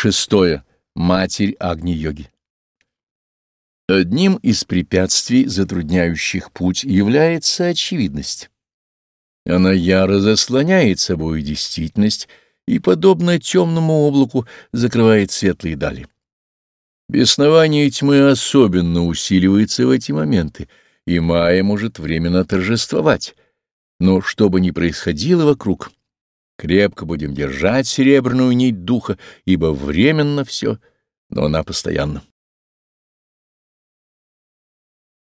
Шестое. Матерь Агни-йоги. Одним из препятствий, затрудняющих путь, является очевидность. Она яро заслоняет собой действительность и, подобно темному облаку, закрывает светлые дали. Беснование тьмы особенно усиливается в эти моменты, и Майя может временно торжествовать. Но что бы ни происходило вокруг, крепко будем держать серебряную нить духа, ибо временно все, но она постоянна.